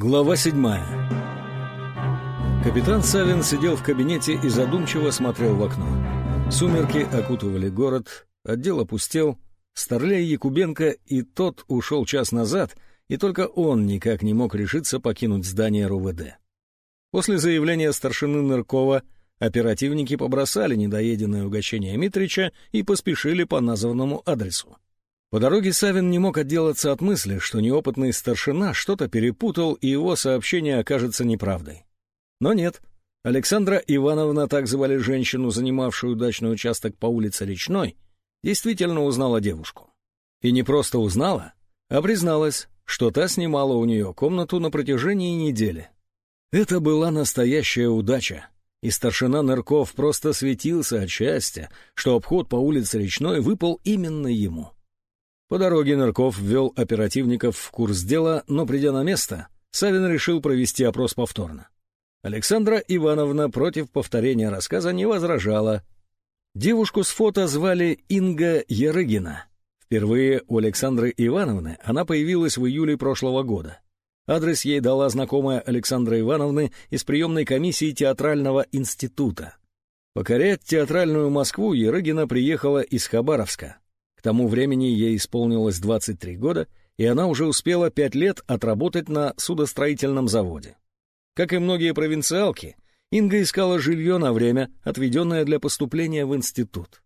Глава седьмая Капитан Савин сидел в кабинете и задумчиво смотрел в окно. Сумерки окутывали город, отдел опустел, Старлей Якубенко и тот ушел час назад, и только он никак не мог решиться покинуть здание РУВД. После заявления старшины Ныркова оперативники побросали недоеденное угощение Митрича и поспешили по названному адресу. По дороге Савин не мог отделаться от мысли, что неопытный старшина что-то перепутал, и его сообщение окажется неправдой. Но нет. Александра Ивановна, так звали женщину, занимавшую дачный участок по улице Речной, действительно узнала девушку. И не просто узнала, а призналась, что та снимала у нее комнату на протяжении недели. Это была настоящая удача, и старшина Нырков просто светился от счастья, что обход по улице Речной выпал именно ему. По дороге Нырков ввел оперативников в курс дела, но, придя на место, Савин решил провести опрос повторно. Александра Ивановна против повторения рассказа не возражала. Девушку с фото звали Инга Ярыгина. Впервые у Александры Ивановны она появилась в июле прошлого года. Адрес ей дала знакомая Александра Ивановны из приемной комиссии театрального института. Покорять театральную Москву Ярыгина приехала из Хабаровска. Тому времени ей исполнилось 23 года, и она уже успела пять лет отработать на судостроительном заводе. Как и многие провинциалки, Инга искала жилье на время, отведенное для поступления в институт.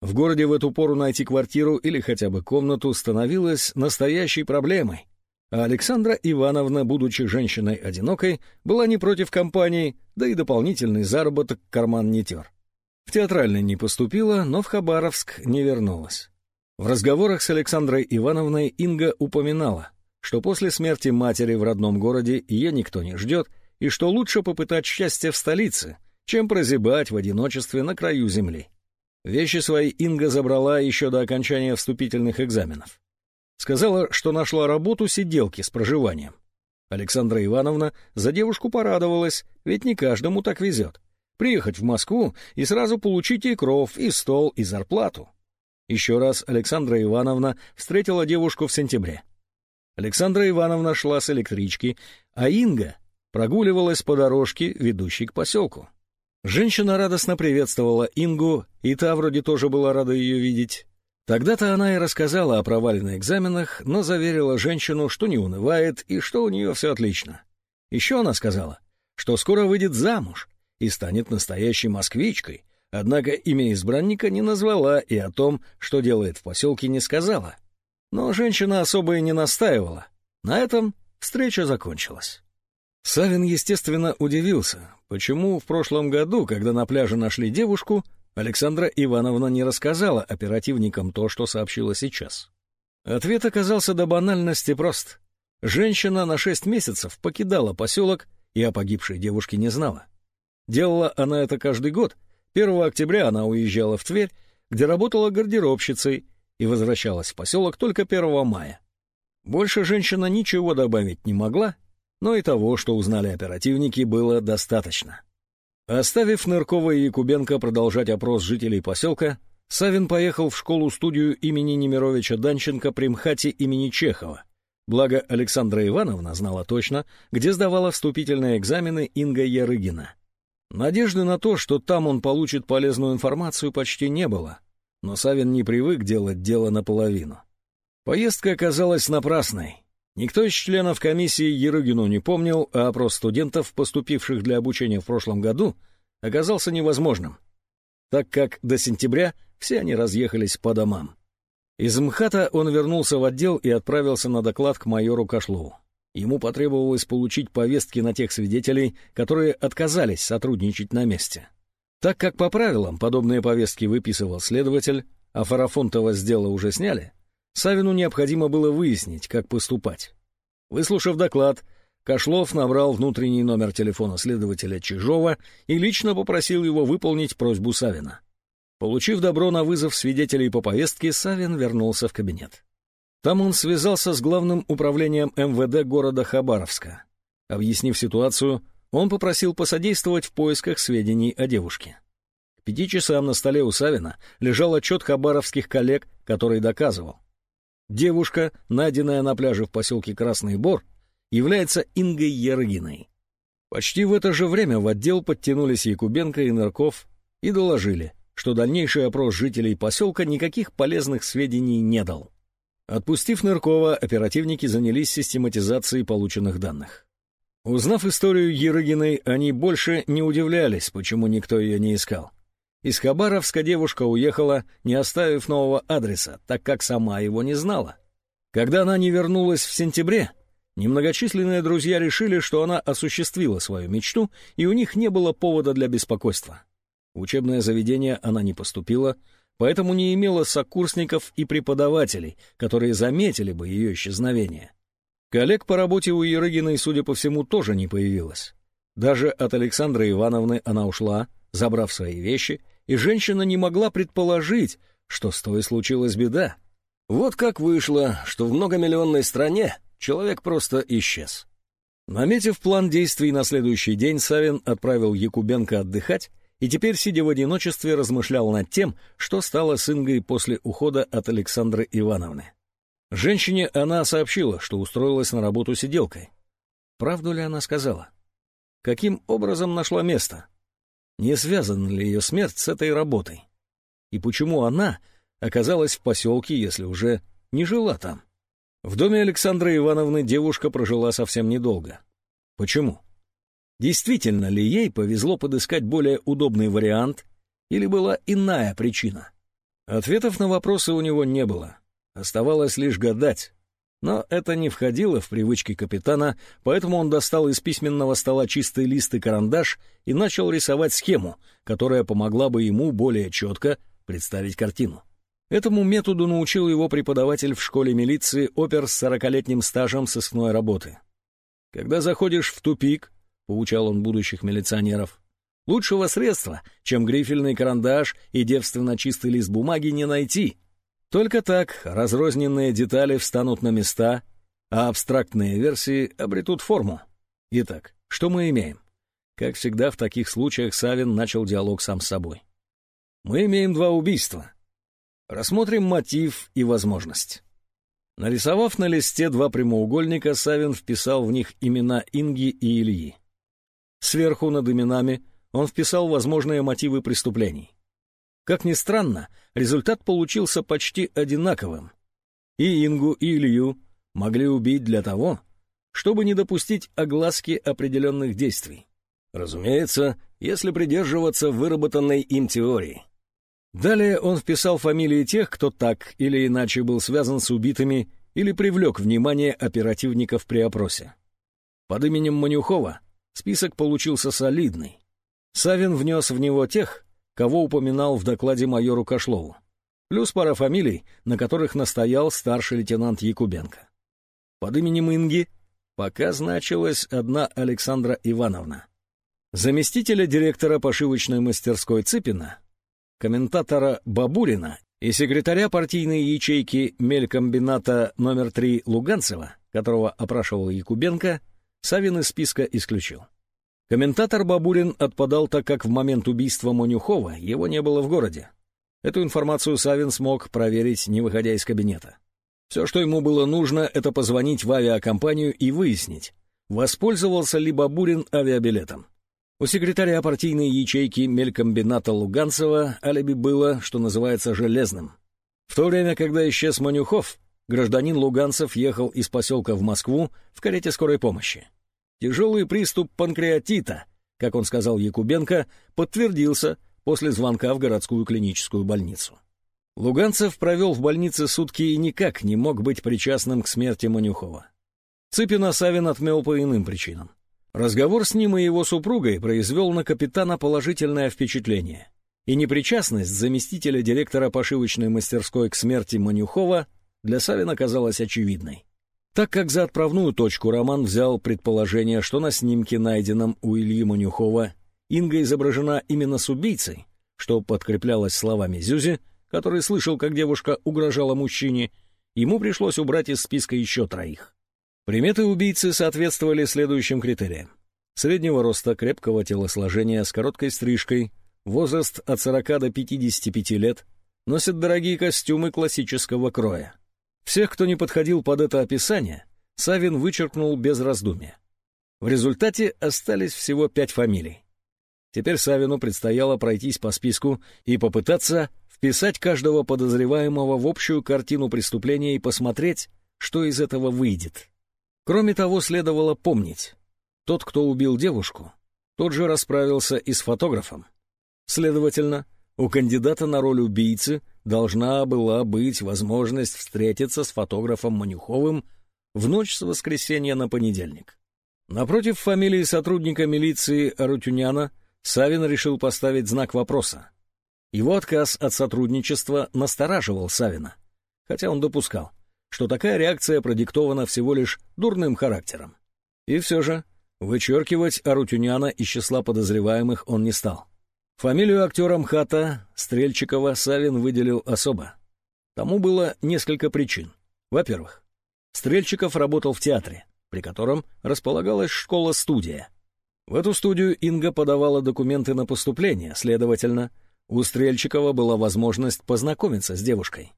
В городе в эту пору найти квартиру или хотя бы комнату становилось настоящей проблемой, а Александра Ивановна, будучи женщиной одинокой, была не против компании, да и дополнительный заработок карман не тер. В театральный не поступила, но в Хабаровск не вернулась. В разговорах с Александрой Ивановной Инга упоминала, что после смерти матери в родном городе ее никто не ждет, и что лучше попытать счастье в столице, чем прозябать в одиночестве на краю земли. Вещи свои Инга забрала еще до окончания вступительных экзаменов. Сказала, что нашла работу сиделки с проживанием. Александра Ивановна за девушку порадовалась, ведь не каждому так везет. Приехать в Москву и сразу получить и кров, и стол, и зарплату. Еще раз Александра Ивановна встретила девушку в сентябре. Александра Ивановна шла с электрички, а Инга прогуливалась по дорожке, ведущей к поселку. Женщина радостно приветствовала Ингу, и та вроде тоже была рада ее видеть. Тогда-то она и рассказала о провале на экзаменах, но заверила женщину, что не унывает и что у нее все отлично. Еще она сказала, что скоро выйдет замуж и станет настоящей москвичкой, Однако имя избранника не назвала и о том, что делает в поселке, не сказала. Но женщина особо и не настаивала. На этом встреча закончилась. Савин, естественно, удивился, почему в прошлом году, когда на пляже нашли девушку, Александра Ивановна не рассказала оперативникам то, что сообщила сейчас. Ответ оказался до банальности прост. Женщина на шесть месяцев покидала поселок и о погибшей девушке не знала. Делала она это каждый год — 1 октября она уезжала в Тверь, где работала гардеробщицей, и возвращалась в поселок только 1 мая. Больше женщина ничего добавить не могла, но и того, что узнали оперативники, было достаточно. Оставив Ныркова и Якубенко продолжать опрос жителей поселка, Савин поехал в школу-студию имени Немировича Данченко при МХАТе имени Чехова. Благо Александра Ивановна знала точно, где сдавала вступительные экзамены Инга Ярыгина. Надежды на то, что там он получит полезную информацию, почти не было, но Савин не привык делать дело наполовину. Поездка оказалась напрасной. Никто из членов комиссии Ерыгину не помнил, а опрос студентов, поступивших для обучения в прошлом году, оказался невозможным, так как до сентября все они разъехались по домам. Из МХАТа он вернулся в отдел и отправился на доклад к майору Кашлову. Ему потребовалось получить повестки на тех свидетелей, которые отказались сотрудничать на месте. Так как по правилам подобные повестки выписывал следователь, а Фарафонтова с дела уже сняли, Савину необходимо было выяснить, как поступать. Выслушав доклад, Кошлов набрал внутренний номер телефона следователя Чижова и лично попросил его выполнить просьбу Савина. Получив добро на вызов свидетелей по повестке, Савин вернулся в кабинет. Там он связался с главным управлением МВД города Хабаровска. Объяснив ситуацию, он попросил посодействовать в поисках сведений о девушке. К пяти часам на столе у Савина лежал отчет хабаровских коллег, который доказывал. Девушка, найденная на пляже в поселке Красный Бор, является Ингой Ергиной. Почти в это же время в отдел подтянулись Якубенко и Нырков и доложили, что дальнейший опрос жителей поселка никаких полезных сведений не дал. Отпустив Ныркова, оперативники занялись систематизацией полученных данных. Узнав историю Ерыгиной, они больше не удивлялись, почему никто ее не искал. Из Хабаровска девушка уехала, не оставив нового адреса, так как сама его не знала. Когда она не вернулась в сентябре, немногочисленные друзья решили, что она осуществила свою мечту, и у них не было повода для беспокойства. В учебное заведение она не поступила, поэтому не имела сокурсников и преподавателей, которые заметили бы ее исчезновение. Коллег по работе у Ерыгиной, судя по всему, тоже не появилось. Даже от Александры Ивановны она ушла, забрав свои вещи, и женщина не могла предположить, что с той случилась беда. Вот как вышло, что в многомиллионной стране человек просто исчез. Наметив план действий на следующий день, Савин отправил Якубенко отдыхать и теперь, сидя в одиночестве, размышлял над тем, что стало с Ингой после ухода от Александры Ивановны. Женщине она сообщила, что устроилась на работу сиделкой. Правду ли она сказала? Каким образом нашла место? Не связана ли ее смерть с этой работой? И почему она оказалась в поселке, если уже не жила там? В доме Александры Ивановны девушка прожила совсем недолго. Почему? Действительно ли ей повезло подыскать более удобный вариант, или была иная причина? Ответов на вопросы у него не было. Оставалось лишь гадать, но это не входило в привычки капитана, поэтому он достал из письменного стола чистый лист и карандаш и начал рисовать схему, которая помогла бы ему более четко представить картину. Этому методу научил его преподаватель в школе милиции опер с сорокалетним стажем сыскной работы. «Когда заходишь в тупик», — поучал он будущих милиционеров, «лучшего средства, чем грифельный карандаш и девственно чистый лист бумаги, не найти». Только так разрозненные детали встанут на места, а абстрактные версии обретут форму. Итак, что мы имеем? Как всегда в таких случаях Савин начал диалог сам с собой. Мы имеем два убийства. Рассмотрим мотив и возможность. Нарисовав на листе два прямоугольника, Савин вписал в них имена Инги и Ильи. Сверху над именами он вписал возможные мотивы преступлений. Как ни странно, результат получился почти одинаковым. И Ингу, и Илью могли убить для того, чтобы не допустить огласки определенных действий. Разумеется, если придерживаться выработанной им теории. Далее он вписал фамилии тех, кто так или иначе был связан с убитыми или привлек внимание оперативников при опросе. Под именем Манюхова список получился солидный. Савин внес в него тех, кого упоминал в докладе майору Кошлову, плюс пара фамилий, на которых настоял старший лейтенант Якубенко. Под именем Инги пока значилась одна Александра Ивановна. Заместителя директора пошивочной мастерской Цыпина, комментатора Бабурина и секретаря партийной ячейки мелькомбината номер 3 Луганцева, которого опрашивал Якубенко, Савин из списка исключил. Комментатор Бабурин отпадал, так как в момент убийства Монюхова его не было в городе. Эту информацию Савин смог проверить, не выходя из кабинета. Все, что ему было нужно, это позвонить в авиакомпанию и выяснить, воспользовался ли Бабурин авиабилетом. У секретаря партийной ячейки мелькомбината Луганцева алиби было, что называется, железным. В то время, когда исчез Манюхов, гражданин Луганцев ехал из поселка в Москву в карете скорой помощи. Тяжелый приступ панкреатита, как он сказал Якубенко, подтвердился после звонка в городскую клиническую больницу. Луганцев провел в больнице сутки и никак не мог быть причастным к смерти Манюхова. Цыпина Савин отмел по иным причинам. Разговор с ним и его супругой произвел на капитана положительное впечатление, и непричастность заместителя директора пошивочной мастерской к смерти Манюхова для Савина казалась очевидной. Так как за отправную точку Роман взял предположение, что на снимке, найденном у Ильи Манюхова, Инга изображена именно с убийцей, что подкреплялось словами Зюзи, который слышал, как девушка угрожала мужчине, ему пришлось убрать из списка еще троих. Приметы убийцы соответствовали следующим критериям. Среднего роста, крепкого телосложения, с короткой стрижкой, возраст от 40 до 55 лет, носит дорогие костюмы классического кроя. Всех, кто не подходил под это описание, Савин вычеркнул без раздумия. В результате остались всего пять фамилий. Теперь Савину предстояло пройтись по списку и попытаться вписать каждого подозреваемого в общую картину преступления и посмотреть, что из этого выйдет. Кроме того, следовало помнить, тот, кто убил девушку, тот же расправился и с фотографом. Следовательно, у кандидата на роль убийцы должна была быть возможность встретиться с фотографом Манюховым в ночь с воскресенья на понедельник. Напротив фамилии сотрудника милиции Арутюняна Савин решил поставить знак вопроса. Его отказ от сотрудничества настораживал Савина, хотя он допускал, что такая реакция продиктована всего лишь дурным характером. И все же вычеркивать Арутюняна из числа подозреваемых он не стал. Фамилию актера МХАТа Стрельчикова Савин выделил особо. Тому было несколько причин. Во-первых, Стрельчиков работал в театре, при котором располагалась школа-студия. В эту студию Инга подавала документы на поступление, следовательно, у Стрельчикова была возможность познакомиться с девушкой.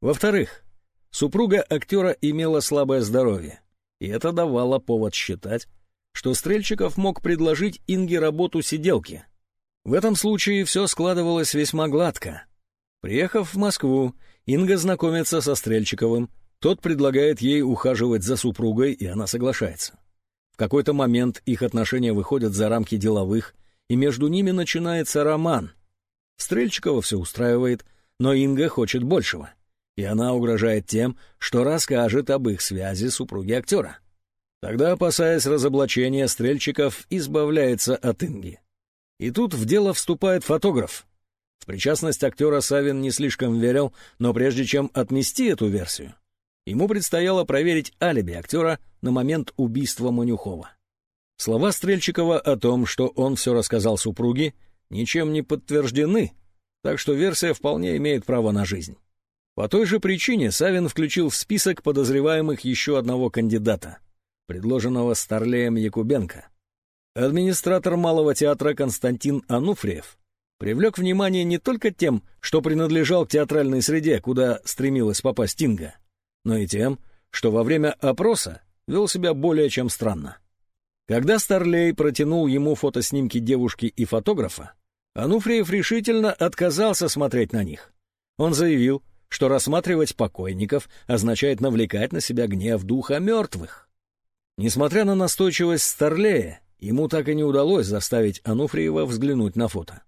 Во-вторых, супруга актера имела слабое здоровье, и это давало повод считать, что Стрельчиков мог предложить Инге работу сиделки. В этом случае все складывалось весьма гладко. Приехав в Москву, Инга знакомится со Стрельчиковым, тот предлагает ей ухаживать за супругой, и она соглашается. В какой-то момент их отношения выходят за рамки деловых, и между ними начинается роман — Стрельчикова все устраивает, но Инга хочет большего. И она угрожает тем, что расскажет об их связи супруги актера. Тогда, опасаясь разоблачения, Стрельчиков избавляется от Инги. И тут в дело вступает фотограф. В причастность актера Савин не слишком верил, но прежде чем отмести эту версию, ему предстояло проверить алиби актера на момент убийства Манюхова. Слова Стрельчикова о том, что он все рассказал супруге, ничем не подтверждены, так что версия вполне имеет право на жизнь. По той же причине Савин включил в список подозреваемых еще одного кандидата, предложенного Старлеем Якубенко. Администратор Малого театра Константин Ануфриев привлек внимание не только тем, что принадлежал к театральной среде, куда стремилась попасть Инга, но и тем, что во время опроса вел себя более чем странно. Когда Старлей протянул ему фотоснимки девушки и фотографа, Ануфриев решительно отказался смотреть на них. Он заявил, что рассматривать покойников означает навлекать на себя гнев духа мертвых. Несмотря на настойчивость Старлея, ему так и не удалось заставить Ануфриева взглянуть на фото.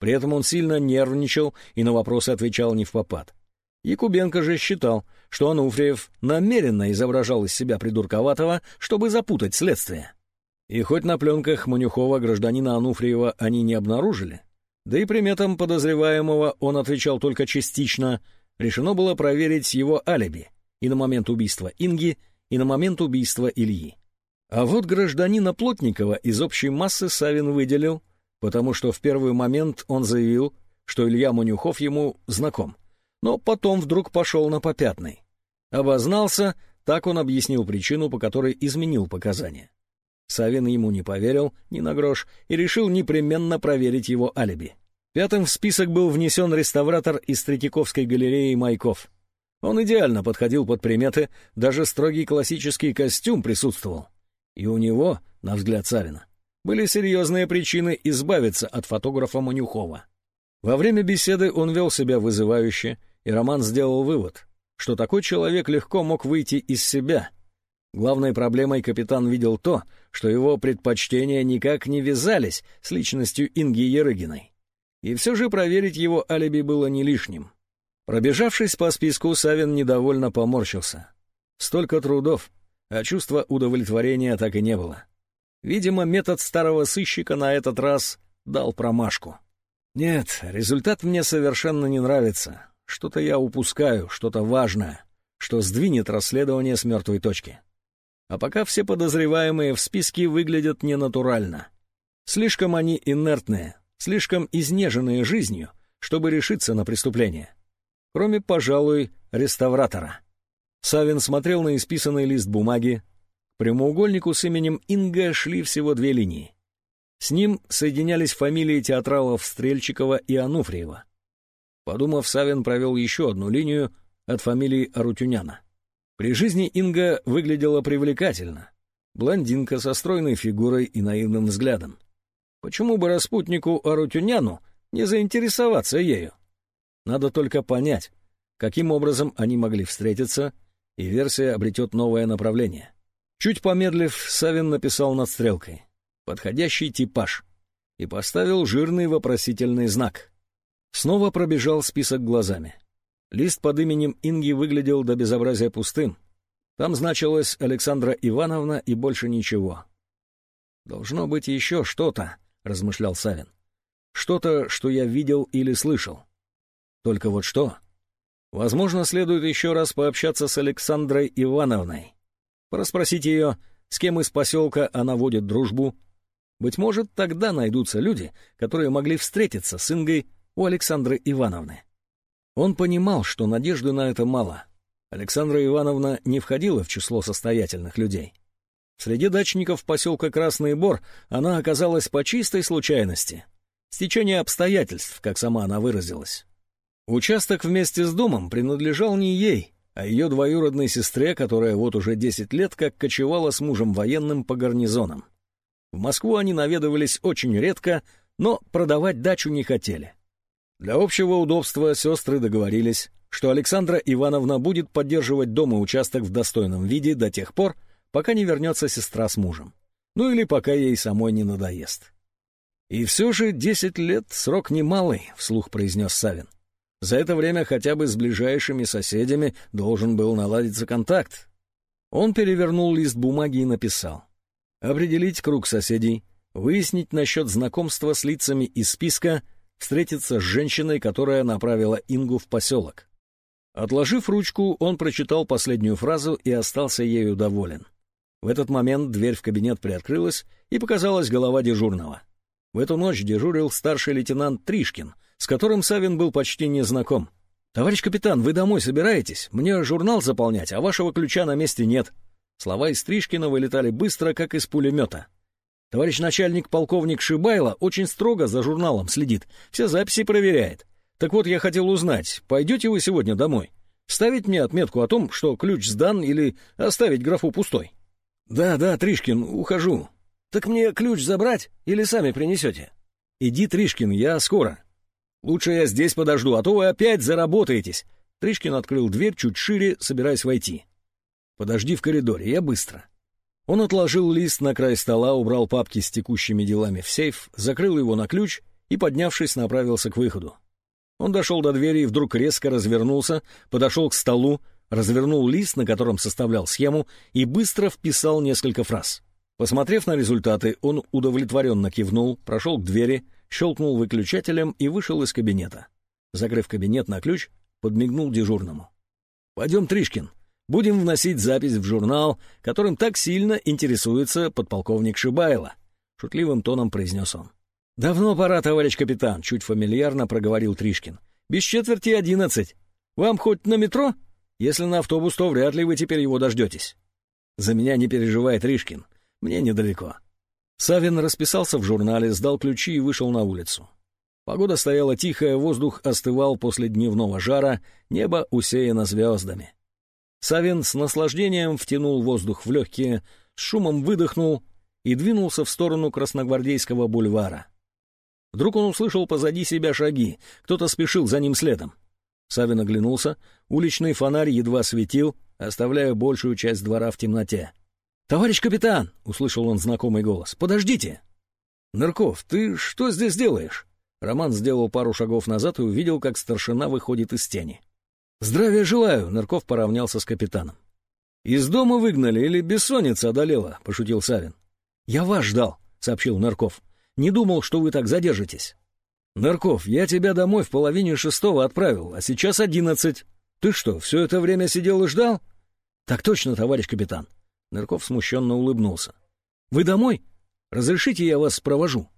При этом он сильно нервничал и на вопросы отвечал не в попад. Якубенко же считал, что Ануфриев намеренно изображал из себя придурковатого, чтобы запутать следствие. И хоть на пленках Манюхова гражданина Ануфриева они не обнаружили, да и приметам подозреваемого он отвечал только частично, решено было проверить его алиби и на момент убийства Инги, и на момент убийства Ильи. А вот гражданина Плотникова из общей массы Савин выделил, потому что в первый момент он заявил, что Илья Манюхов ему знаком, но потом вдруг пошел на попятный. Обознался, так он объяснил причину, по которой изменил показания. Савин ему не поверил ни на грош и решил непременно проверить его алиби. Пятым в список был внесен реставратор из Третьяковской галереи Майков. Он идеально подходил под приметы, даже строгий классический костюм присутствовал. И у него, на взгляд Савина, были серьезные причины избавиться от фотографа Манюхова. Во время беседы он вел себя вызывающе, и Роман сделал вывод, что такой человек легко мог выйти из себя — Главной проблемой капитан видел то, что его предпочтения никак не вязались с личностью Инги Ерыгиной. И все же проверить его алиби было не лишним. Пробежавшись по списку, Савин недовольно поморщился. Столько трудов, а чувства удовлетворения так и не было. Видимо, метод старого сыщика на этот раз дал промашку. Нет, результат мне совершенно не нравится. Что-то я упускаю, что-то важное, что сдвинет расследование с мертвой точки. А пока все подозреваемые в списке выглядят ненатурально. Слишком они инертные, слишком изнеженные жизнью, чтобы решиться на преступление. Кроме, пожалуй, реставратора. Савин смотрел на исписанный лист бумаги. К прямоугольнику с именем Инга шли всего две линии. С ним соединялись фамилии театралов Стрельчикова и Ануфриева. Подумав, Савин провел еще одну линию от фамилии Арутюняна. При жизни Инга выглядела привлекательно. Блондинка со стройной фигурой и наивным взглядом. Почему бы распутнику Арутюняну не заинтересоваться ею? Надо только понять, каким образом они могли встретиться, и версия обретет новое направление. Чуть помедлив, Савин написал над стрелкой «Подходящий типаж» и поставил жирный вопросительный знак. Снова пробежал список глазами. Лист под именем Инги выглядел до безобразия пустым. Там значилось Александра Ивановна и больше ничего. «Должно быть еще что-то», — размышлял Савин. «Что-то, что я видел или слышал. Только вот что? Возможно, следует еще раз пообщаться с Александрой Ивановной. Пораспросить ее, с кем из поселка она водит дружбу. Быть может, тогда найдутся люди, которые могли встретиться с Ингой у Александры Ивановны. Он понимал, что надежды на это мало. Александра Ивановна не входила в число состоятельных людей. Среди дачников поселка Красный Бор она оказалась по чистой случайности. Стечение обстоятельств, как сама она выразилась. Участок вместе с домом принадлежал не ей, а ее двоюродной сестре, которая вот уже 10 лет как кочевала с мужем военным по гарнизонам. В Москву они наведывались очень редко, но продавать дачу не хотели. Для общего удобства сестры договорились, что Александра Ивановна будет поддерживать дом и участок в достойном виде до тех пор, пока не вернется сестра с мужем. Ну или пока ей самой не надоест. «И все же десять лет — срок немалый», — вслух произнес Савин. «За это время хотя бы с ближайшими соседями должен был наладиться контакт». Он перевернул лист бумаги и написал. «Определить круг соседей, выяснить насчет знакомства с лицами из списка — встретиться с женщиной, которая направила Ингу в поселок. Отложив ручку, он прочитал последнюю фразу и остался ею доволен. В этот момент дверь в кабинет приоткрылась, и показалась голова дежурного. В эту ночь дежурил старший лейтенант Тришкин, с которым Савин был почти не знаком. «Товарищ капитан, вы домой собираетесь? Мне журнал заполнять, а вашего ключа на месте нет». Слова из Тришкина вылетали быстро, как из пулемета. Товарищ начальник полковник Шибайло очень строго за журналом следит, все записи проверяет. Так вот, я хотел узнать, пойдете вы сегодня домой? Ставить мне отметку о том, что ключ сдан или оставить графу пустой? Да, да, Тришкин, ухожу. Так мне ключ забрать или сами принесете? Иди, Тришкин, я скоро. Лучше я здесь подожду, а то вы опять заработаетесь. Тришкин открыл дверь чуть шире, собираясь войти. Подожди в коридоре, я быстро. Он отложил лист на край стола, убрал папки с текущими делами в сейф, закрыл его на ключ и, поднявшись, направился к выходу. Он дошел до двери и вдруг резко развернулся, подошел к столу, развернул лист, на котором составлял схему, и быстро вписал несколько фраз. Посмотрев на результаты, он удовлетворенно кивнул, прошел к двери, щелкнул выключателем и вышел из кабинета. Закрыв кабинет на ключ, подмигнул дежурному. «Пойдем, Тришкин, Будем вносить запись в журнал, которым так сильно интересуется подполковник Шибайло», — шутливым тоном произнес он. «Давно пора, товарищ капитан», — чуть фамильярно проговорил Тришкин. «Без четверти одиннадцать. Вам хоть на метро? Если на автобус, то вряд ли вы теперь его дождетесь». «За меня не переживай, Тришкин. Мне недалеко». Савин расписался в журнале, сдал ключи и вышел на улицу. Погода стояла тихая, воздух остывал после дневного жара, небо усеяно звездами. Савин с наслаждением втянул воздух в легкие, с шумом выдохнул и двинулся в сторону Красногвардейского бульвара. Вдруг он услышал позади себя шаги, кто-то спешил за ним следом. Савин оглянулся, уличный фонарь едва светил, оставляя большую часть двора в темноте. «Товарищ капитан!» — услышал он знакомый голос. «Подождите!» «Нырков, ты что здесь делаешь?» Роман сделал пару шагов назад и увидел, как старшина выходит из тени. «Здравия желаю!» — Нырков поравнялся с капитаном. «Из дома выгнали или бессонница одолела?» — пошутил Савин. «Я вас ждал», — сообщил Нырков. «Не думал, что вы так задержитесь». «Нырков, я тебя домой в половине шестого отправил, а сейчас одиннадцать. Ты что, все это время сидел и ждал?» «Так точно, товарищ капитан». Нырков смущенно улыбнулся. «Вы домой? Разрешите, я вас провожу?»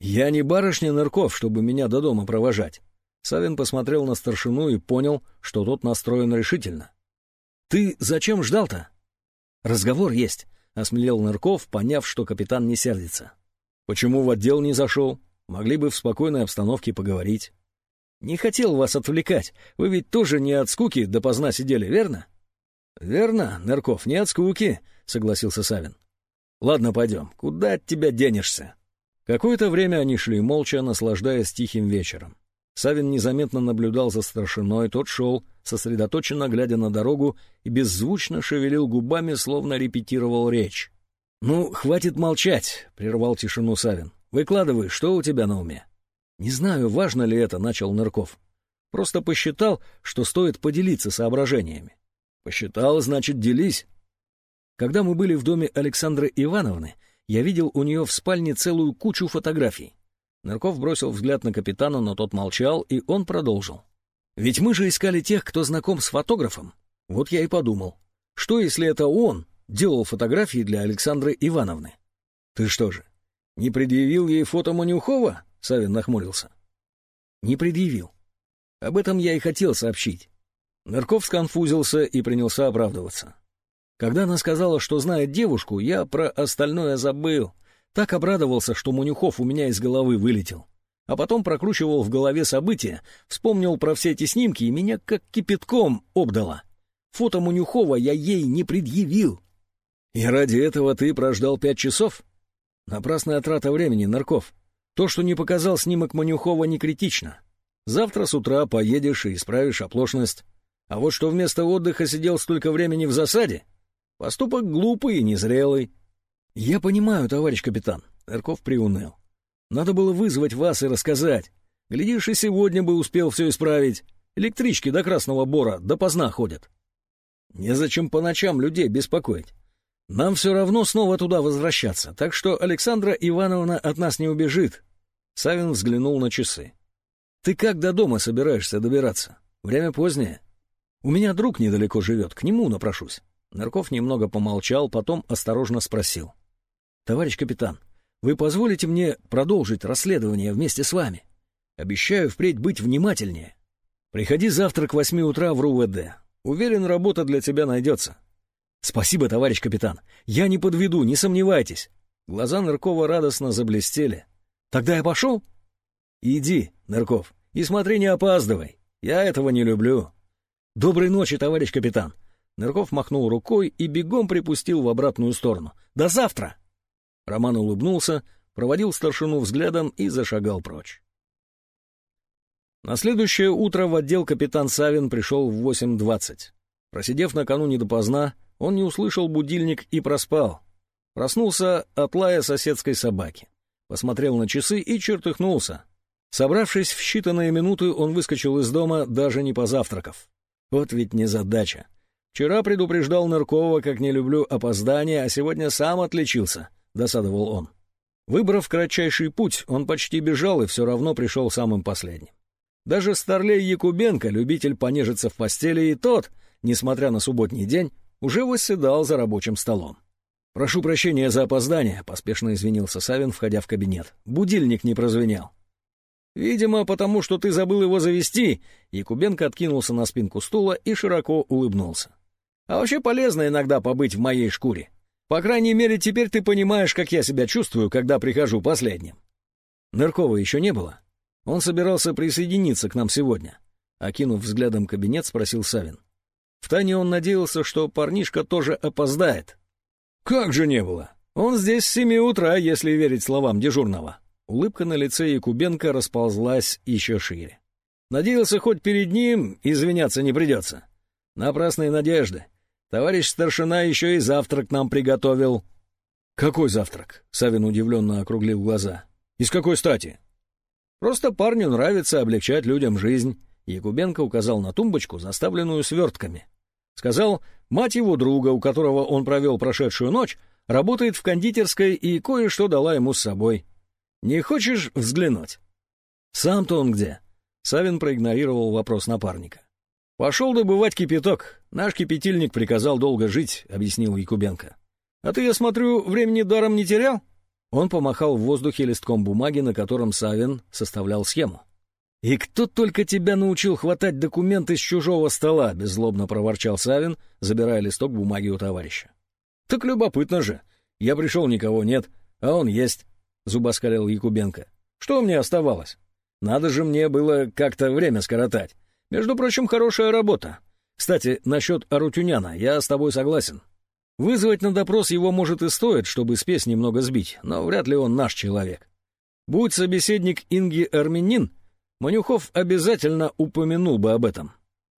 «Я не барышня Нырков, чтобы меня до дома провожать. Савин посмотрел на старшину и понял, что тот настроен решительно. «Ты зачем ждал-то?» «Разговор есть», — осмелел Нырков, поняв, что капитан не сердится. «Почему в отдел не зашел? Могли бы в спокойной обстановке поговорить». «Не хотел вас отвлекать. Вы ведь тоже не от скуки допоздна сидели, верно?» Верно, Нырков, не от скуки, согласился Савин. Ладно, пойдем. Куда от тебя денешься? Какое-то время они шли молча, наслаждаясь тихим вечером. Савин незаметно наблюдал за старшиной, тот шел, сосредоточенно глядя на дорогу и беззвучно шевелил губами, словно репетировал речь. «Ну, хватит молчать», — прервал тишину Савин. «Выкладывай, что у тебя на уме?» «Не знаю, важно ли это», — начал Нырков. «Просто посчитал, что стоит поделиться соображениями». «Посчитал, значит, делись». Когда мы были в доме Александры Ивановны, я видел у нее в спальне целую кучу фотографий. Нырков бросил взгляд на капитана, но тот молчал, и он продолжил. «Ведь мы же искали тех, кто знаком с фотографом. Вот я и подумал, что если это он делал фотографии для Александры Ивановны? Ты что же, не предъявил ей фото Манюхова?» Савин нахмурился. «Не предъявил. Об этом я и хотел сообщить». Нырков сконфузился и принялся оправдываться. Когда она сказала, что знает девушку, я про остальное забыл. Так обрадовался, что Манюхов у меня из головы вылетел. А потом прокручивал в голове события, вспомнил про все эти снимки и меня как кипятком обдало. Фото Манюхова я ей не предъявил. И ради этого ты прождал пять часов? Напрасная трата времени, Нарков. То, что не показал снимок Манюхова, не критично. Завтра с утра поедешь и исправишь оплошность. А вот что вместо отдыха сидел столько времени в засаде, поступок глупый и незрелый. Я понимаю, товарищ капитан, Эрков приуныл. Надо было вызвать вас и рассказать. Глядишь, и сегодня бы успел все исправить. Электрички до Красного Бора допоздна ходят. Незачем по ночам людей беспокоить. Нам все равно снова туда возвращаться, так что Александра Ивановна от нас не убежит. Савин взглянул на часы. Ты как до дома собираешься добираться? Время позднее. У меня друг недалеко живет, к нему напрошусь. Нарков немного помолчал, потом осторожно спросил. Товарищ капитан, вы позволите мне продолжить расследование вместе с вами? Обещаю впредь быть внимательнее. Приходи завтра к восьми утра в РУВД. Уверен, работа для тебя найдется. «Спасибо, товарищ капитан. Я не подведу, не сомневайтесь». Глаза Ныркова радостно заблестели. «Тогда я пошел?» «Иди, Нырков, и смотри, не опаздывай. Я этого не люблю». «Доброй ночи, товарищ капитан». Нырков махнул рукой и бегом припустил в обратную сторону. «До завтра!» Роман улыбнулся, проводил старшину взглядом и зашагал прочь. На следующее утро в отдел капитан Савин пришел в 8.20. Просидев накануне допоздна, он не услышал будильник и проспал. Проснулся от лая соседской собаки. Посмотрел на часы и чертыхнулся. Собравшись в считанные минуты, он выскочил из дома, даже не позавтракав. Вот ведь незадача. Вчера предупреждал Ныркова, как не люблю опоздания, а сегодня сам отличился, — досадовал он. Выбрав кратчайший путь, он почти бежал и все равно пришел самым последним. Даже старлей Якубенко, любитель понежиться в постели, и тот, несмотря на субботний день, уже восседал за рабочим столом. «Прошу прощения за опоздание», — поспешно извинился Савин, входя в кабинет. «Будильник не прозвенел». «Видимо, потому что ты забыл его завести», — Якубенко откинулся на спинку стула и широко улыбнулся. «А вообще полезно иногда побыть в моей шкуре. По крайней мере, теперь ты понимаешь, как я себя чувствую, когда прихожу последним». Ныркова еще не было. Он собирался присоединиться к нам сегодня. Окинув взглядом кабинет, спросил Савин. Втайне он надеялся, что парнишка тоже опоздает. «Как же не было? Он здесь с семи утра, если верить словам дежурного». Улыбка на лице Якубенко расползлась еще шире. Надеялся, хоть перед ним извиняться не придется. Напрасные надежды. Товарищ старшина еще и завтрак нам приготовил. «Какой завтрак?» — Савин удивленно округлил глаза. «Из какой стати?» «Просто парню нравится облегчать людям жизнь». Якубенко указал на тумбочку, заставленную свертками. Сказал, мать его друга, у которого он провел прошедшую ночь, работает в кондитерской и кое-что дала ему с собой. Не хочешь взглянуть? Сам-то он где? Савин проигнорировал вопрос напарника. «Пошел добывать кипяток. Наш кипятильник приказал долго жить», — объяснил Якубенко. «А ты, я смотрю, времени даром не терял?» Он помахал в воздухе листком бумаги, на котором Савин составлял схему. «И кто только тебя научил хватать документы с чужого стола?» — беззлобно проворчал Савин, забирая листок бумаги у товарища. «Так любопытно же. Я пришел, никого нет, а он есть», — зубоскалил Якубенко. «Что мне оставалось? Надо же мне было как-то время скоротать. Между прочим, хорошая работа. Кстати, насчет Арутюняна, я с тобой согласен. Вызвать на допрос его может и стоит, чтобы спесь немного сбить, но вряд ли он наш человек. Будь собеседник Инги армянин, Манюхов обязательно упомянул бы об этом.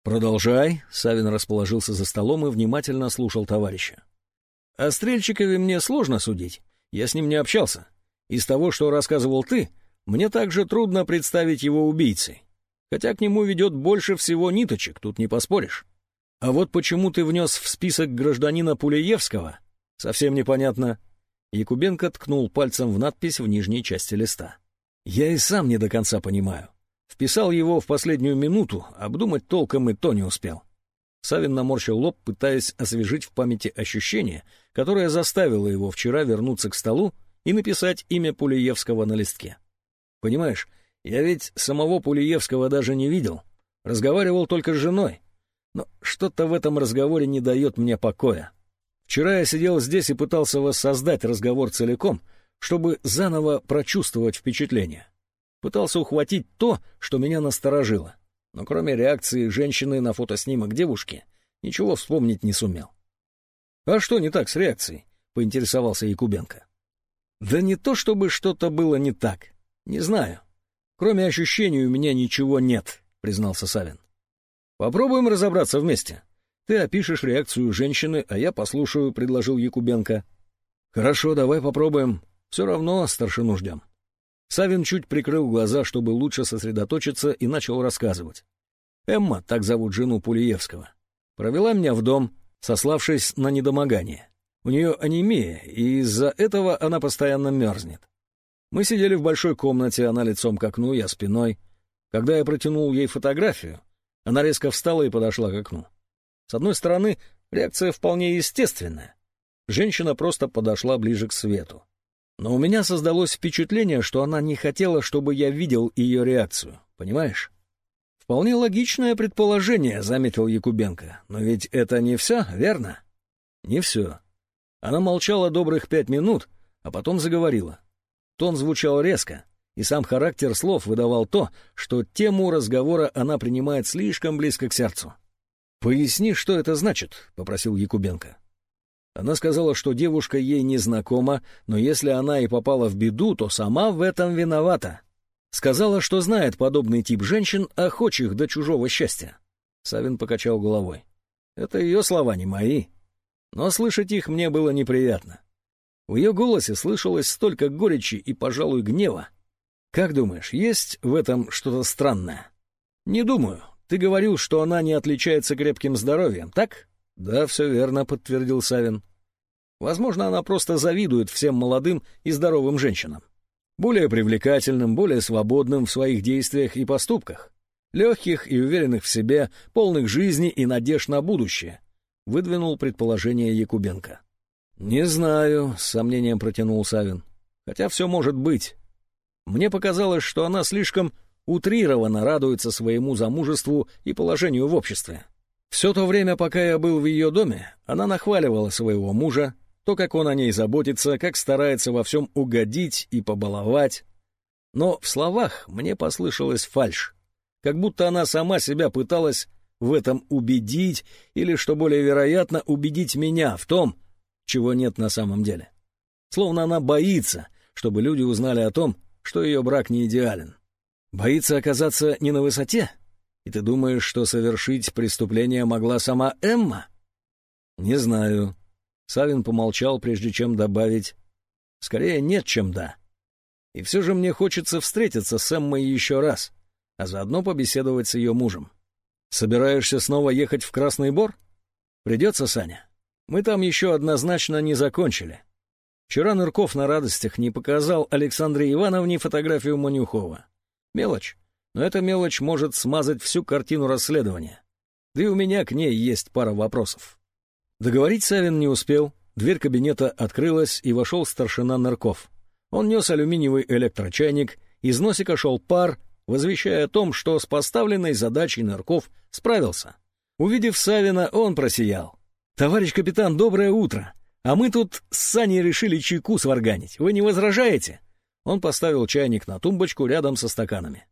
«Продолжай», — Савин расположился за столом и внимательно слушал товарища. «О Стрельчикове мне сложно судить, я с ним не общался. Из того, что рассказывал ты, мне также трудно представить его убийцей. Хотя к нему ведет больше всего ниточек, тут не поспоришь. А вот почему ты внес в список гражданина Пулеевского, совсем непонятно. Якубенко ткнул пальцем в надпись в нижней части листа. Я и сам не до конца понимаю. Вписал его в последнюю минуту, обдумать толком и то не успел. Савин наморщил лоб, пытаясь освежить в памяти ощущение, которое заставило его вчера вернуться к столу и написать имя Пулеевского на листке. Понимаешь, я ведь самого Пулиевского даже не видел. Разговаривал только с женой. Но что-то в этом разговоре не дает мне покоя. Вчера я сидел здесь и пытался воссоздать разговор целиком, чтобы заново прочувствовать впечатление. Пытался ухватить то, что меня насторожило. Но кроме реакции женщины на фотоснимок девушки, ничего вспомнить не сумел. «А что не так с реакцией?» — поинтересовался Якубенко. «Да не то, чтобы что-то было не так. Не знаю. Кроме ощущений у меня ничего нет, признался Савин. Попробуем разобраться вместе. Ты опишешь реакцию женщины, а я послушаю, предложил Якубенко. Хорошо, давай попробуем. Все равно старшину ждем. Савин чуть прикрыл глаза, чтобы лучше сосредоточиться, и начал рассказывать. Эмма, так зовут жену Пулиевского, провела меня в дом, сославшись на недомогание. У нее анемия, и из-за этого она постоянно мерзнет. Мы сидели в большой комнате, она лицом к окну, я спиной. Когда я протянул ей фотографию, она резко встала и подошла к окну. С одной стороны, реакция вполне естественная. Женщина просто подошла ближе к свету. Но у меня создалось впечатление, что она не хотела, чтобы я видел ее реакцию, понимаешь? Вполне логичное предположение, заметил Якубенко. Но ведь это не все, верно? Не все. Она молчала добрых пять минут, а потом заговорила. Тон звучал резко, и сам характер слов выдавал то, что тему разговора она принимает слишком близко к сердцу. «Поясни, что это значит», — попросил Якубенко. Она сказала, что девушка ей не знакома, но если она и попала в беду, то сама в этом виновата. Сказала, что знает подобный тип женщин, охочих до чужого счастья. Савин покачал головой. Это ее слова, не мои. Но слышать их мне было неприятно. В ее голосе слышалось столько горечи и, пожалуй, гнева. Как думаешь, есть в этом что-то странное? Не думаю. Ты говорил, что она не отличается крепким здоровьем, так? Да, все верно, подтвердил Савин. Возможно, она просто завидует всем молодым и здоровым женщинам. Более привлекательным, более свободным в своих действиях и поступках. Легких и уверенных в себе, полных жизни и надежд на будущее, выдвинул предположение Якубенко. «Не знаю», — с сомнением протянул Савин. «Хотя все может быть. Мне показалось, что она слишком утрированно радуется своему замужеству и положению в обществе. Все то время, пока я был в ее доме, она нахваливала своего мужа, то, как он о ней заботится, как старается во всем угодить и побаловать. Но в словах мне послышалась фальшь, как будто она сама себя пыталась в этом убедить или, что более вероятно, убедить меня в том, чего нет на самом деле. Словно она боится, чтобы люди узнали о том, что ее брак не идеален. Боится оказаться не на высоте? И ты думаешь, что совершить преступление могла сама Эмма? Не знаю. Савин помолчал, прежде чем добавить. Скорее нет, чем да. И все же мне хочется встретиться с Эммой еще раз, а заодно побеседовать с ее мужем. Собираешься снова ехать в Красный Бор? Придется, Саня? Мы там еще однозначно не закончили. Вчера Нырков на радостях не показал Александре Ивановне фотографию Манюхова. Мелочь, но эта мелочь может смазать всю картину расследования. Да и у меня к ней есть пара вопросов. Договорить Савин не успел, дверь кабинета открылась, и вошел старшина Нырков. Он нес алюминиевый электрочайник, из носика шел пар, возвещая о том, что с поставленной задачей Нырков справился. Увидев Савина, он просиял. «Товарищ капитан, доброе утро! А мы тут с Саней решили чайку сварганить. Вы не возражаете?» Он поставил чайник на тумбочку рядом со стаканами.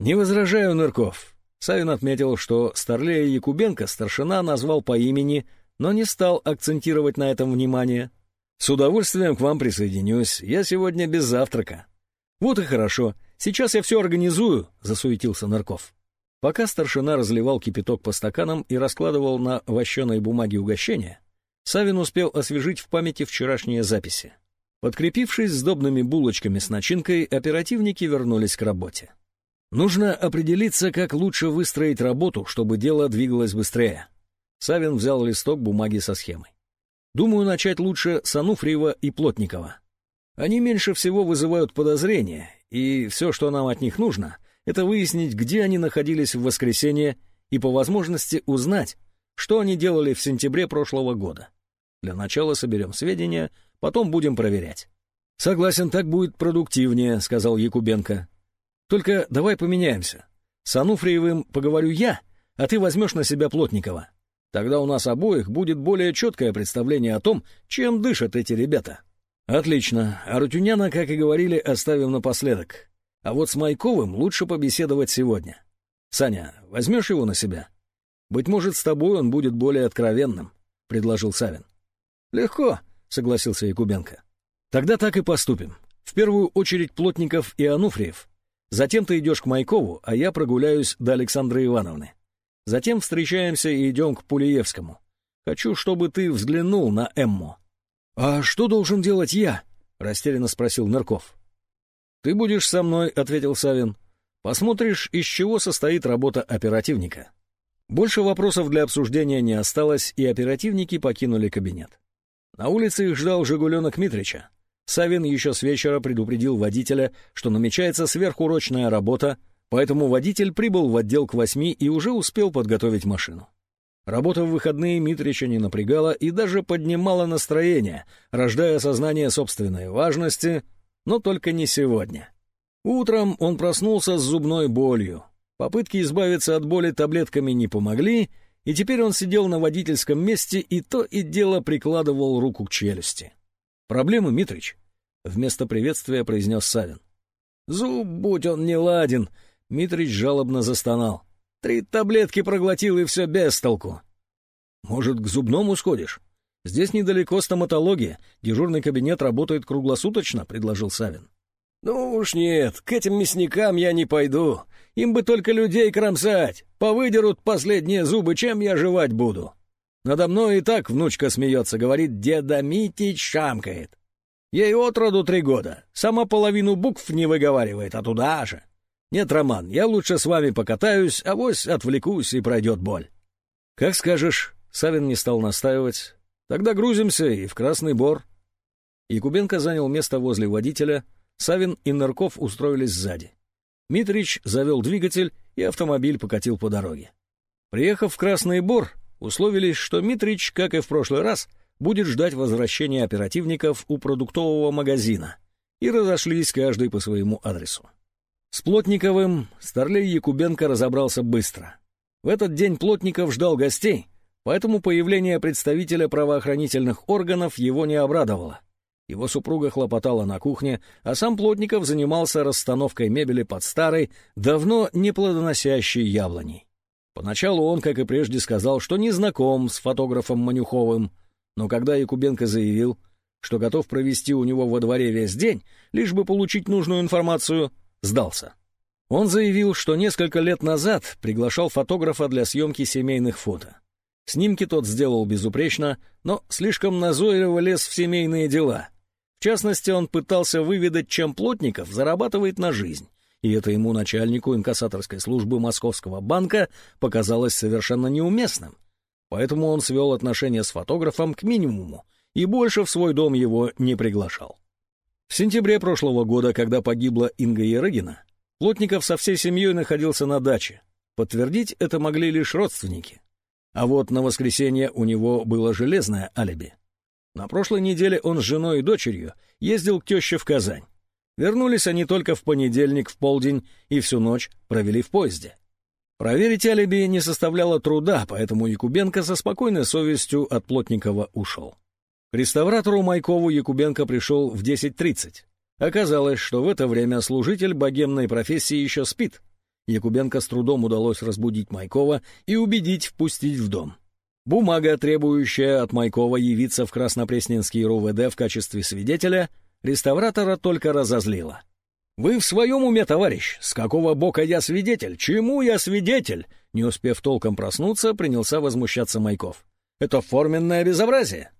«Не возражаю, Нырков. Савин отметил, что Старлея Якубенко старшина назвал по имени, но не стал акцентировать на этом внимание. «С удовольствием к вам присоединюсь. Я сегодня без завтрака». «Вот и хорошо. Сейчас я все организую», — засуетился Нарков. Пока старшина разливал кипяток по стаканам и раскладывал на вощеной бумаге угощения, Савин успел освежить в памяти вчерашние записи. Подкрепившись сдобными булочками с начинкой, оперативники вернулись к работе. Нужно определиться, как лучше выстроить работу, чтобы дело двигалось быстрее. Савин взял листок бумаги со схемой. Думаю, начать лучше с Ануфриева и Плотникова. Они меньше всего вызывают подозрения, и все, что нам от них нужно, это выяснить, где они находились в воскресенье и по возможности узнать, что они делали в сентябре прошлого года. Для начала соберем сведения, потом будем проверять. «Согласен, так будет продуктивнее», — сказал Якубенко. «Только давай поменяемся. С Ануфриевым поговорю я, а ты возьмешь на себя Плотникова. Тогда у нас обоих будет более четкое представление о том, чем дышат эти ребята». «Отлично. А Рутюняна, как и говорили, оставим напоследок. А вот с Майковым лучше побеседовать сегодня. Саня, возьмешь его на себя? Быть может, с тобой он будет более откровенным, — предложил Савин. Легко, — согласился Якубенко. Тогда так и поступим. В первую очередь Плотников и Ануфриев. Затем ты идешь к Майкову, а я прогуляюсь до Александры Ивановны. Затем встречаемся и идем к Пулиевскому. Хочу, чтобы ты взглянул на Эмму. — А что должен делать я? — растерянно спросил Нырков. «Ты будешь со мной», — ответил Савин. «Посмотришь, из чего состоит работа оперативника». Больше вопросов для обсуждения не осталось, и оперативники покинули кабинет. На улице их ждал «Жигуленок» Митрича. Савин еще с вечера предупредил водителя, что намечается сверхурочная работа, поэтому водитель прибыл в отдел к восьми и уже успел подготовить машину. Работа в выходные Митрича не напрягала и даже поднимала настроение, рождая сознание собственной важности, но только не сегодня. Утром он проснулся с зубной болью. Попытки избавиться от боли таблетками не помогли, и теперь он сидел на водительском месте и то и дело прикладывал руку к челюсти. «Проблемы, Митрич?» — вместо приветствия произнес Савин. «Зуб, будь он не ладен!» — Митрич жалобно застонал. «Три таблетки проглотил, и все без толку». «Может, к зубному сходишь?» Здесь недалеко стоматология, дежурный кабинет работает круглосуточно», — предложил Савин. «Ну уж нет, к этим мясникам я не пойду. Им бы только людей кромсать. Повыдерут последние зубы, чем я жевать буду?» Надо мной и так внучка смеется, говорит, деда Митич шамкает. Ей отроду три года, сама половину букв не выговаривает, а туда же. Нет, Роман, я лучше с вами покатаюсь, а вось отвлекусь и пройдет боль. Как скажешь, Савин не стал настаивать, Тогда грузимся и в Красный Бор. Якубенко занял место возле водителя, Савин и Нырков устроились сзади. Митрич завел двигатель, и автомобиль покатил по дороге. Приехав в Красный Бор, условились, что Митрич, как и в прошлый раз, будет ждать возвращения оперативников у продуктового магазина, и разошлись каждый по своему адресу. С Плотниковым Старлей Якубенко разобрался быстро. В этот день Плотников ждал гостей, Поэтому появление представителя правоохранительных органов его не обрадовало. Его супруга хлопотала на кухне, а сам Плотников занимался расстановкой мебели под старой, давно не плодоносящей яблоней. Поначалу он, как и прежде, сказал, что не знаком с фотографом Манюховым, но когда Якубенко заявил, что готов провести у него во дворе весь день, лишь бы получить нужную информацию, сдался. Он заявил, что несколько лет назад приглашал фотографа для съемки семейных фото. Снимки тот сделал безупречно, но слишком назойливо лез в семейные дела. В частности, он пытался выведать, чем Плотников зарабатывает на жизнь, и это ему, начальнику инкассаторской службы Московского банка, показалось совершенно неуместным. Поэтому он свел отношения с фотографом к минимуму и больше в свой дом его не приглашал. В сентябре прошлого года, когда погибла Инга Ерыгина, Плотников со всей семьей находился на даче. Подтвердить это могли лишь родственники. А вот на воскресенье у него было железное алиби. На прошлой неделе он с женой и дочерью ездил к теще в Казань. Вернулись они только в понедельник в полдень и всю ночь провели в поезде. Проверить алиби не составляло труда, поэтому Якубенко со спокойной совестью от Плотникова ушел. К реставратору Майкову Якубенко пришел в 10.30. Оказалось, что в это время служитель богемной профессии еще спит, Якубенко с трудом удалось разбудить Майкова и убедить впустить в дом. Бумага, требующая от Майкова явиться в Краснопресненский РУВД в качестве свидетеля, реставратора только разозлила. «Вы в своем уме, товарищ? С какого бока я свидетель? Чему я свидетель?» Не успев толком проснуться, принялся возмущаться Майков. «Это форменное безобразие!»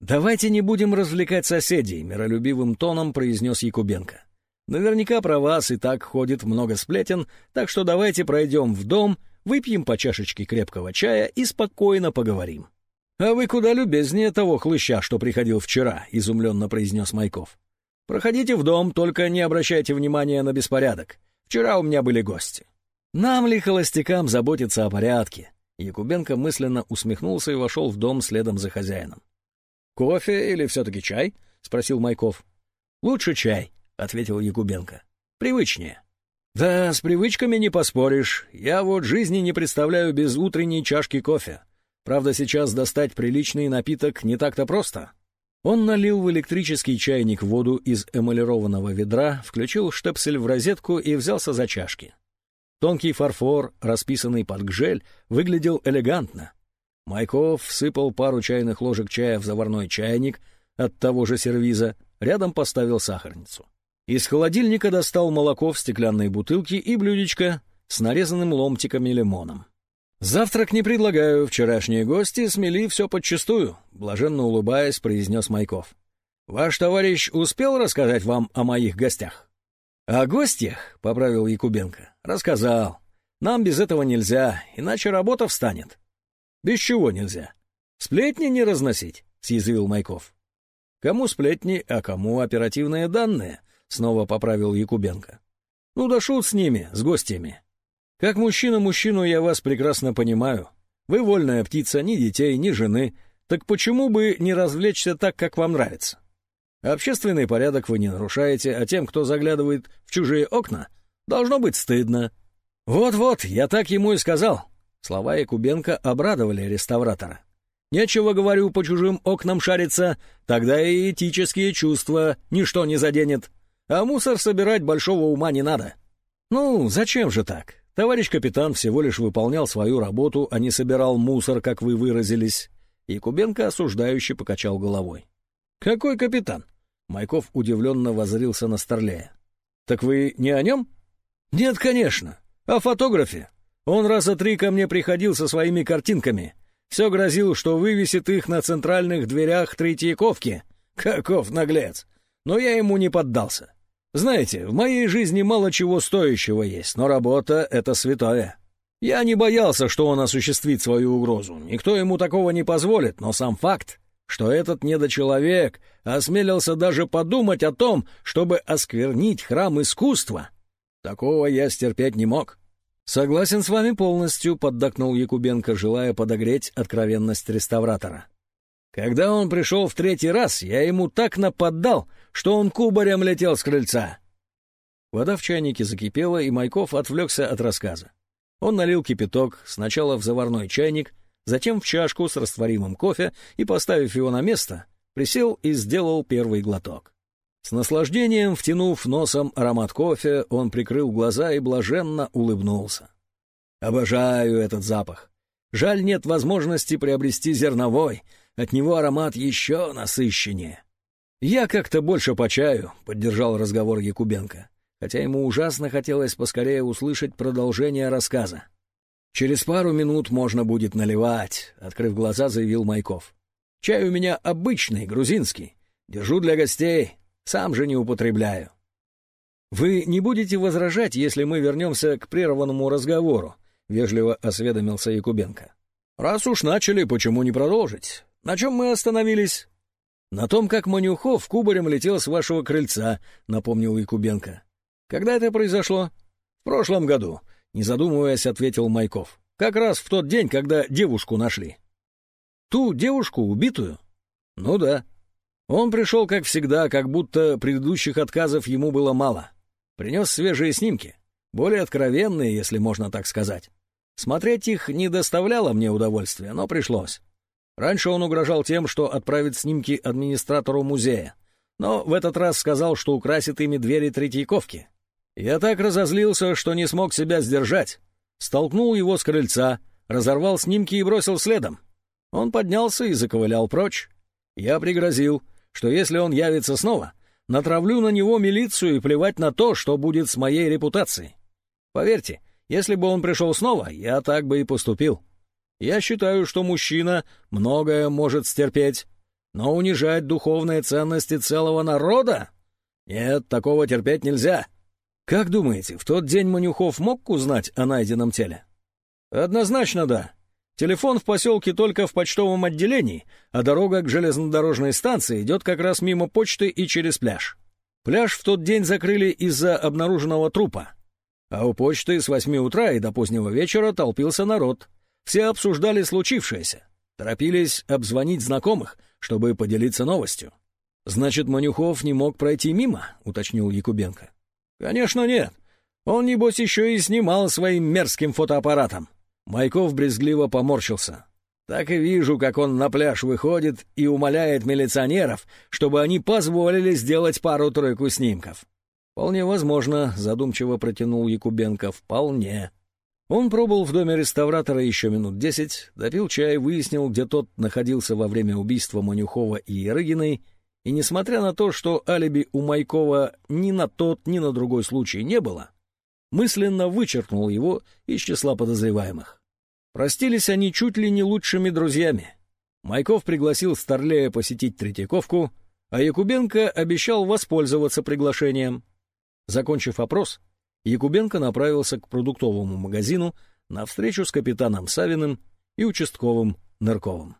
«Давайте не будем развлекать соседей», — миролюбивым тоном произнес Якубенко. «Наверняка про вас и так ходит много сплетен, так что давайте пройдем в дом, выпьем по чашечке крепкого чая и спокойно поговорим». «А вы куда любезнее того хлыща, что приходил вчера», — изумленно произнес Майков. «Проходите в дом, только не обращайте внимания на беспорядок. Вчера у меня были гости». «Нам ли, холостякам, заботиться о порядке?» Якубенко мысленно усмехнулся и вошел в дом следом за хозяином. «Кофе или все-таки чай?» — спросил Майков. «Лучше чай», — ответил Якубенко. «Привычнее». «Да, с привычками не поспоришь. Я вот жизни не представляю без утренней чашки кофе. Правда, сейчас достать приличный напиток не так-то просто». Он налил в электрический чайник воду из эмалированного ведра, включил штепсель в розетку и взялся за чашки. Тонкий фарфор, расписанный под гжель, выглядел элегантно. Майков всыпал пару чайных ложек чая в заварной чайник от того же сервиза, рядом поставил сахарницу. Из холодильника достал молоко в стеклянной бутылке и блюдечко с нарезанным ломтиками лимоном. «Завтрак не предлагаю, вчерашние гости смели все подчистую», — блаженно улыбаясь, произнес Майков. «Ваш товарищ успел рассказать вам о моих гостях?» «О гостях?» — поправил Якубенко. «Рассказал. Нам без этого нельзя, иначе работа встанет». «Без чего нельзя?» «Сплетни не разносить», — съязвил Майков. «Кому сплетни, а кому оперативные данные?» Снова поправил Якубенко. Ну да шут с ними, с гостями. Как мужчина мужчину я вас прекрасно понимаю. Вы вольная птица, ни детей, ни жены. Так почему бы не развлечься так, как вам нравится? Общественный порядок вы не нарушаете, а тем, кто заглядывает в чужие окна, должно быть стыдно. Вот-вот, я так ему и сказал. Слова Якубенко обрадовали реставратора. Нечего, говорю, по чужим окнам шариться, тогда и этические чувства ничто не заденет. А мусор собирать большого ума не надо. Ну, зачем же так? Товарищ капитан всего лишь выполнял свою работу, а не собирал мусор, как вы выразились. И Кубенко осуждающе покачал головой. «Какой капитан?» Майков удивленно возрился на Старлея. «Так вы не о нем?» «Нет, конечно. О фотографе. Он раза три ко мне приходил со своими картинками. Все грозил, что вывесит их на центральных дверях Третьяковки. Каков наглец! Но я ему не поддался. Знаете, в моей жизни мало чего стоящего есть, но работа — это святое. Я не боялся, что он осуществит свою угрозу. Никто ему такого не позволит, но сам факт, что этот недочеловек осмелился даже подумать о том, чтобы осквернить храм искусства, такого я стерпеть не мог. «Согласен с вами полностью», — поддакнул Якубенко, желая подогреть откровенность реставратора. Когда он пришел в третий раз, я ему так нападал, что он кубарем летел с крыльца. Вода в чайнике закипела, и Майков отвлекся от рассказа. Он налил кипяток сначала в заварной чайник, затем в чашку с растворимым кофе и, поставив его на место, присел и сделал первый глоток. С наслаждением, втянув носом аромат кофе, он прикрыл глаза и блаженно улыбнулся. «Обожаю этот запах. Жаль, нет возможности приобрести зерновой, от него аромат еще насыщеннее. «Я как-то больше по чаю», — поддержал разговор Якубенко, хотя ему ужасно хотелось поскорее услышать продолжение рассказа. «Через пару минут можно будет наливать», — открыв глаза, заявил Майков. «Чай у меня обычный, грузинский. Держу для гостей, сам же не употребляю». «Вы не будете возражать, если мы вернемся к прерванному разговору?» — вежливо осведомился Якубенко. «Раз уж начали, почему не продолжить? На чем мы остановились?» «На том, как Манюхов кубарем летел с вашего крыльца», — напомнил Якубенко. «Когда это произошло?» «В прошлом году», — не задумываясь, ответил Майков. «Как раз в тот день, когда девушку нашли». «Ту девушку, убитую?» «Ну да». Он пришел, как всегда, как будто предыдущих отказов ему было мало. Принес свежие снимки, более откровенные, если можно так сказать. Смотреть их не доставляло мне удовольствия, но пришлось. Раньше он угрожал тем, что отправит снимки администратору музея, но в этот раз сказал, что украсит ими двери Третьяковки. Я так разозлился, что не смог себя сдержать. Столкнул его с крыльца, разорвал снимки и бросил следом. Он поднялся и заковылял прочь. Я пригрозил, что если он явится снова, натравлю на него милицию и плевать на то, что будет с моей репутацией. Поверьте, если бы он пришел снова, я так бы и поступил. Я считаю, что мужчина многое может стерпеть, но унижать духовные ценности целого народа? Нет, такого терпеть нельзя. Как думаете, в тот день Манюхов мог узнать о найденном теле? Однозначно да. Телефон в поселке только в почтовом отделении, а дорога к железнодорожной станции идет как раз мимо почты и через пляж. Пляж в тот день закрыли из-за обнаруженного трупа. А у почты с восьми утра и до позднего вечера толпился народ. Все обсуждали случившееся. Торопились обзвонить знакомых, чтобы поделиться новостью. «Значит, Манюхов не мог пройти мимо?» — уточнил Якубенко. «Конечно нет. Он, небось, еще и снимал своим мерзким фотоаппаратом. Майков брезгливо поморщился. Так и вижу, как он на пляж выходит и умоляет милиционеров, чтобы они позволили сделать пару-тройку снимков. «Вполне возможно», — задумчиво протянул Якубенко, — «вполне». Он пробыл в доме реставратора еще минут десять, допил чай, выяснил, где тот находился во время убийства Манюхова и Ярыгиной, и, несмотря на то, что алиби у Майкова ни на тот, ни на другой случай не было, мысленно вычеркнул его из числа подозреваемых. Простились они чуть ли не лучшими друзьями. Майков пригласил Старлея посетить Третьяковку, а Якубенко обещал воспользоваться приглашением. Закончив опрос, Якубенко направился к продуктовому магазину на встречу с капитаном Савиным и участковым Нырковым.